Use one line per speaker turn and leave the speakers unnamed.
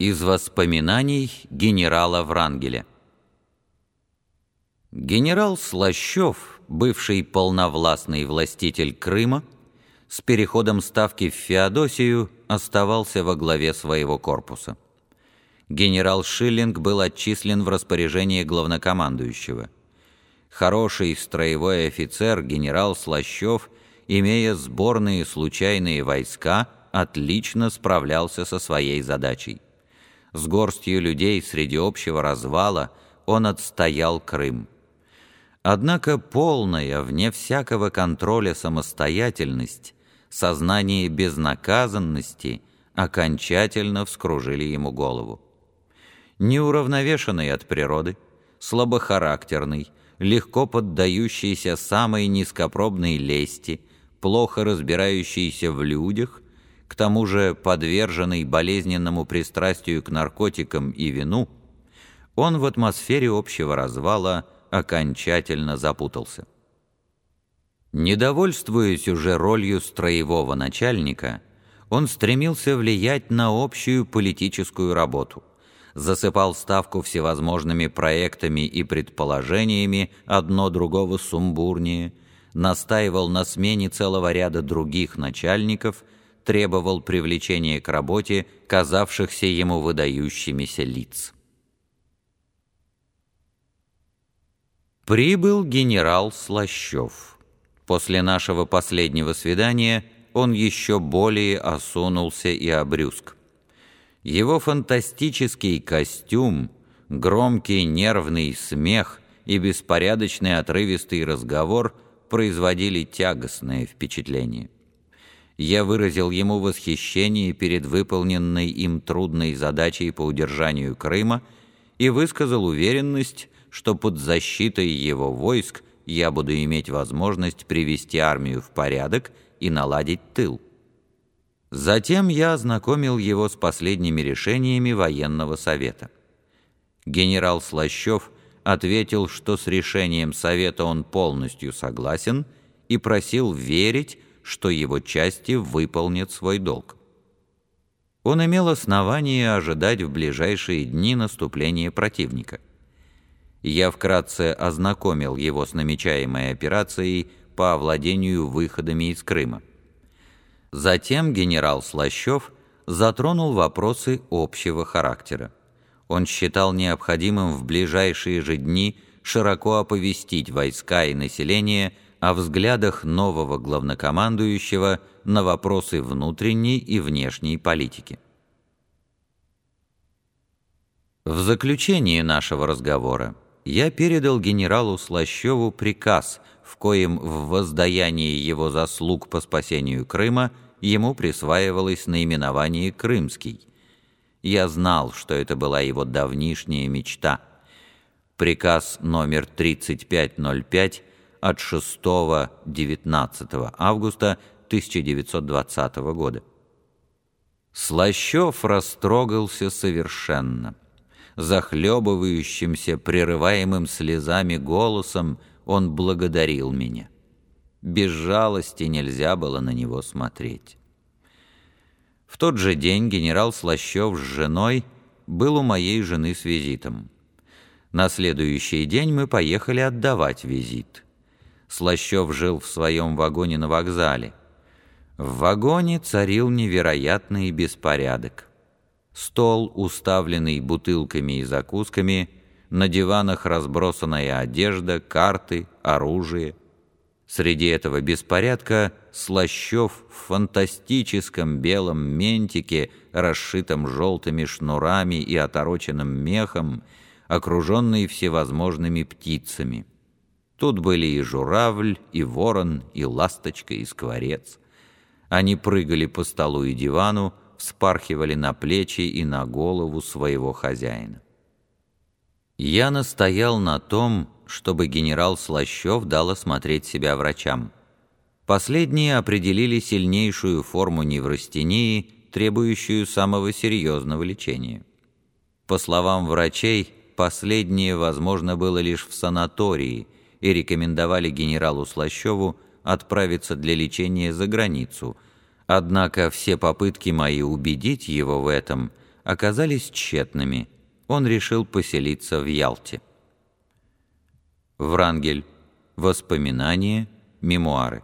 Из воспоминаний генерала Врангеля Генерал Слащев, бывший полновластный властитель Крыма, с переходом ставки в Феодосию оставался во главе своего корпуса. Генерал Шиллинг был отчислен в распоряжение главнокомандующего. Хороший строевой офицер генерал Слащев, имея сборные случайные войска, отлично справлялся со своей задачей. С горстью людей среди общего развала он отстоял Крым. Однако полная, вне всякого контроля самостоятельность, сознание безнаказанности окончательно вскружили ему голову. Неуравновешенный от природы, слабохарактерный, легко поддающийся самой низкопробной лести, плохо разбирающийся в людях, к тому же подверженный болезненному пристрастию к наркотикам и вину, он в атмосфере общего развала окончательно запутался. Недовольствуясь уже ролью строевого начальника, он стремился влиять на общую политическую работу, засыпал ставку всевозможными проектами и предположениями, одно другого сумбурнее, настаивал на смене целого ряда других начальников, требовал привлечения к работе казавшихся ему выдающимися лиц. Прибыл генерал Слащев. После нашего последнего свидания он еще более осунулся и обрюзг. Его фантастический костюм, громкий нервный смех и беспорядочный отрывистый разговор производили тягостное впечатление. Я выразил ему восхищение перед выполненной им трудной задачей по удержанию Крыма и высказал уверенность, что под защитой его войск я буду иметь возможность привести армию в порядок и наладить тыл. Затем я ознакомил его с последними решениями военного совета. Генерал Слащев ответил, что с решением совета он полностью согласен и просил верить, что его части выполнят свой долг. Он имел основание ожидать в ближайшие дни наступления противника – я вкратце ознакомил его с намечаемой операцией по овладению выходами из Крыма. Затем генерал Слащев затронул вопросы общего характера. Он считал необходимым в ближайшие же дни широко оповестить войска и население о взглядах нового главнокомандующего на вопросы внутренней и внешней политики. В заключении нашего разговора я передал генералу Слащеву приказ, в коем в воздаянии его заслуг по спасению Крыма ему присваивалось наименование «Крымский». Я знал, что это была его давнишняя мечта. Приказ номер 3505 от 6-19 августа 1920 года. Слащев растрогался совершенно захлебывающимся, прерываемым слезами голосом он благодарил меня. Без жалости нельзя было на него смотреть. В тот же день генерал Слащев с женой был у моей жены с визитом. На следующий день мы поехали отдавать визит. Слащев жил в своем вагоне на вокзале. В вагоне царил невероятный беспорядок. Стол, уставленный бутылками и закусками, на диванах разбросанная одежда, карты, оружие. Среди этого беспорядка Слащев в фантастическом белом ментике, расшитом желтыми шнурами и отороченным мехом, окруженный всевозможными птицами. Тут были и журавль, и ворон, и ласточка, и скворец. Они прыгали по столу и дивану, вспархивали на плечи и на голову своего хозяина. Я настоял на том, чтобы генерал Слащев дал осмотреть себя врачам. Последние определили сильнейшую форму неврастении, требующую самого серьезного лечения. По словам врачей, последнее возможно было лишь в санатории и рекомендовали генералу Слащеву отправиться для лечения за границу. Однако все попытки мои убедить его в этом оказались тщетными. Он решил поселиться в Ялте. Врангель. Воспоминания, мемуары.